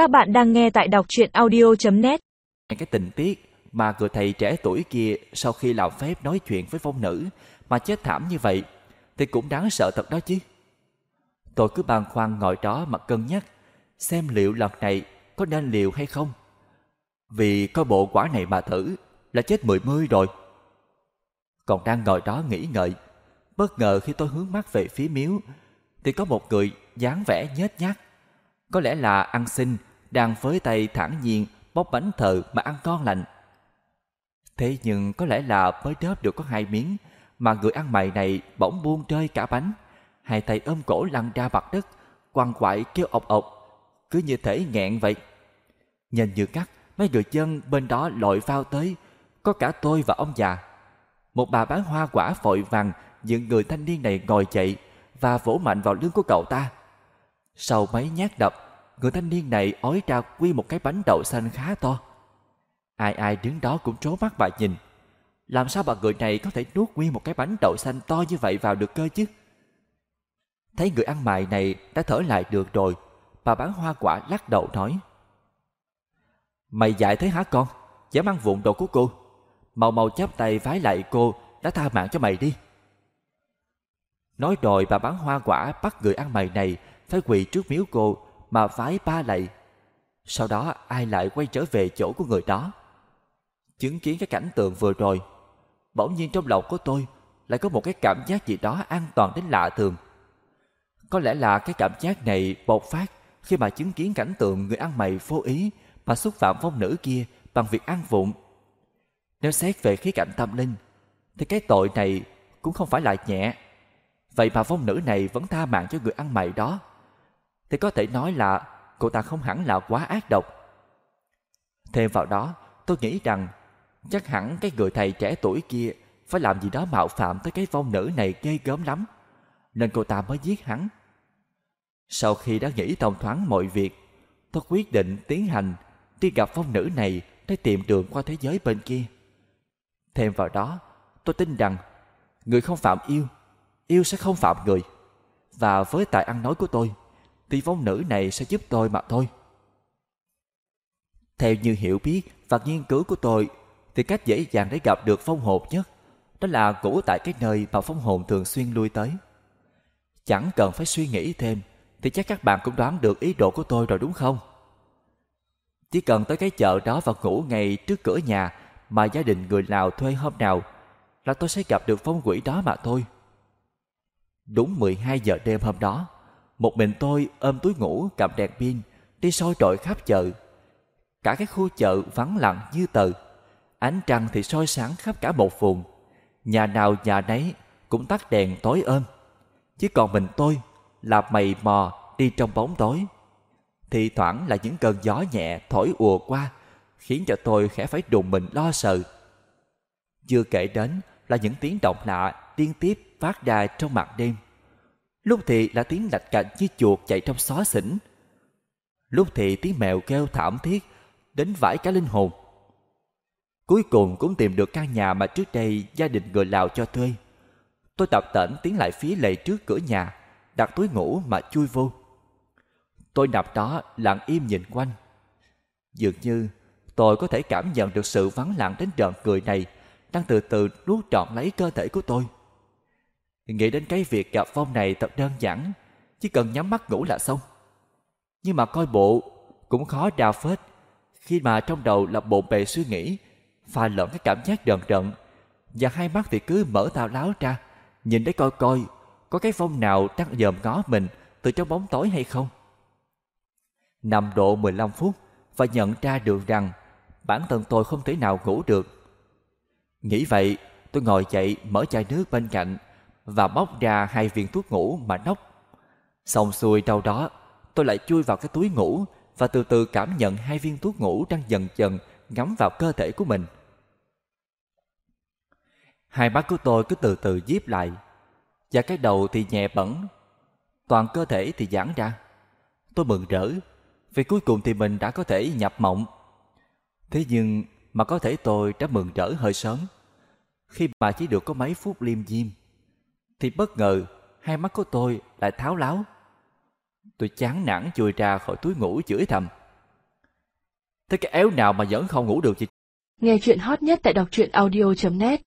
Các bạn đang nghe tại đọc truyện audio.net cái tình tiết mà người thầy trẻ tuổi kia sau khi làm phép nói chuyện với phong nữ mà chết thảm như vậy thì cũng đáng sợ thật đó chứ. Tôi cứ bàng khoăn ngồi đó mà cân nhắc xem liệu lần này có nên liều hay không. Vì có bộ quả này mà thử là chết mười mươi rồi. Còn đang ngồi đó nghĩ ngợi, bất ngờ khi tôi hướng mắt về phía miếu thì có một người dáng vẻ nhếch nhác. Có lẽ là ăn xin đang với tay thản nhiên bóc bánh thợ mà ăn ngon lành. Thế nhưng có lẽ là mới đớp được có hai miếng mà người ăn mày này bỗng buông rơi cả bánh. Hai tay ôm cổ lăn ra mặt đất, quằn quại kêu ọc ọc, cứ như thể nghẹn vậy. Nhìn như cắt, mấy người dân bên đó lội vào tới, có cả tôi và ông già. Một bà bán hoa quả vội vàng những người thanh niên này ngồi dậy và vỗ mạnh vào lưng của cậu ta. Sau mấy nhát đập, người thanh niên này ói ra quy một cái bánh đậu xanh khá to. Ai ai đứng đó cũng trố mắt bà nhìn. Làm sao bà người này có thể nuốt nguyên một cái bánh đậu xanh to như vậy vào được cơ chứ? Thấy người ăn mày này đã thở lại được rồi, bà bán hoa quả lắc đầu nói. Mày dại thế hả con? Dám ăn vụn đồ của cô? Mau mau chắp tay vái lại cô đã tha mạng cho mày đi. Nói rồi bà bán hoa quả bắt người ăn mày này phải quỳ trước miếu cô mà phái ba lạy. Sau đó ai lại quay trở về chỗ của người đó. Chứng kiến cái cảnh tượng vừa rồi, bỗng nhiên trong lòng của tôi lại có một cái cảm giác gì đó an toàn đến lạ thường. Có lẽ là cái cảm giác này bộc phát khi mà chứng kiến cảnh tượng người ăn mày vô ý mà xúc phạm phong nữ kia bằng việc ăn vụng. Nếu xét về khía cạnh tâm linh, thì cái tội này cũng không phải là nhẹ. Vậy mà phong nữ này vẫn tha mạng cho người ăn mày đó. Thì có thể nói là cô ta không hẳn là quá ác độc. Thêm vào đó, tôi nghĩ rằng chắc hẳn cái người thầy trẻ tuổi kia phải làm gì đó mạo phạm tới cái phong nữ này ghê gớm lắm. Nên cô ta mới giết hắn. Sau khi đã nghĩ thông thoáng mọi việc, tôi quyết định tiến hành đi gặp phong nữ này để tìm đường qua thế giới bên kia. Thêm vào đó, tôi tin rằng người không phạm yêu, yêu sẽ không phạm người. Và với tài ăn nói của tôi, vì phong nữ này sẽ giúp tôi mà thôi. Theo như hiểu biết và nghiên cứu của tôi, thì cách dễ dàng để gặp được phong hồn nhất đó là ngủ tại cái nơi mà phong hồn thường xuyên lui tới. Chẳng cần phải suy nghĩ thêm, thì chắc các bạn cũng đoán được ý đồ của tôi rồi đúng không? Chỉ cần tới cái chợ đó và ngủ ngay trước cửa nhà mà gia đình người nào thuê hôm nào là tôi sẽ gặp được phong quỷ đó mà thôi. Đúng 12 giờ đêm hôm đó, một mình tôi ôm túi ngủ cầm đèn pin, đi soi trọi khắp chợ. Cả cái khu chợ vắng lặng như tờ. Ánh trăng thì soi sáng khắp cả một vùng. Nhà nào nhà nấy cũng tắt đèn tối ôm. Chỉ còn mình tôi là mày mò đi trong bóng tối. Thì thoảng là những cơn gió nhẹ thổi ùa qua, khiến cho tôi khẽ phải đùng mình lo sợ. Chưa kể đến là những tiếng động lạ liên tiếp phát ra trong màn đêm. Lúc thì là tiếng lạch cạch như chuột chạy trong xó xỉnh. Lúc thì tiếng mèo kêu thảm thiết đến vãi cả linh hồn. Cuối cùng cũng tìm được căn nhà mà trước đây gia đình người Lào cho thuê. Tôi tập tỉnh tiến lại phía lề trước cửa nhà, đặt túi ngủ mà chui vô. Tôi nằm đó lặng im nhìn quanh. Dường như tôi có thể cảm nhận được sự vắng lặng đến trợn người này đang từ từ nuốt trọn lấy cơ thể của tôi. Nghĩ đến cái việc gặp Phong này thật đơn giản, chỉ cần nhắm mắt ngủ là xong. Nhưng mà coi bộ cũng khó đào phết khi mà trong đầu là bộn bề suy nghĩ, pha lẫn cái cảm giác đờn đận và hai mắt thì cứ mở tào láo ra, nhìn để coi coi có cái Phong nào đang dòm ngó mình từ trong bóng tối hay không. Nằm độ 15 phút và nhận ra được rằng bản thân tôi không thể nào ngủ được. Nghĩ vậy, tôi ngồi dậy mở chai nước bên cạnh và móc ra hai viên thuốc ngủ mà nốc. Xong xuôi đâu đó, tôi lại chui vào cái túi ngủ và từ từ cảm nhận hai viên thuốc ngủ đang dần dần ngắm vào cơ thể của mình. Hai mắt của tôi cứ từ từ díp lại, và cái đầu thì nhẹ bẩn, toàn cơ thể thì giãn ra. Tôi mừng rỡ, vì cuối cùng thì mình đã có thể nhập mộng. Thế nhưng mà có thể tôi đã mừng rỡ hơi sớm, khi mà chỉ được có mấy phút liêm diêm thì bất ngờ, hai mắt của tôi lại tháo láo. Tôi chán nản chui ra khỏi túi ngủ chửi thầm. Thế cái éo nào mà vẫn không ngủ được chị? Nghe chuyện hot nhất tại đọc truyện audio.net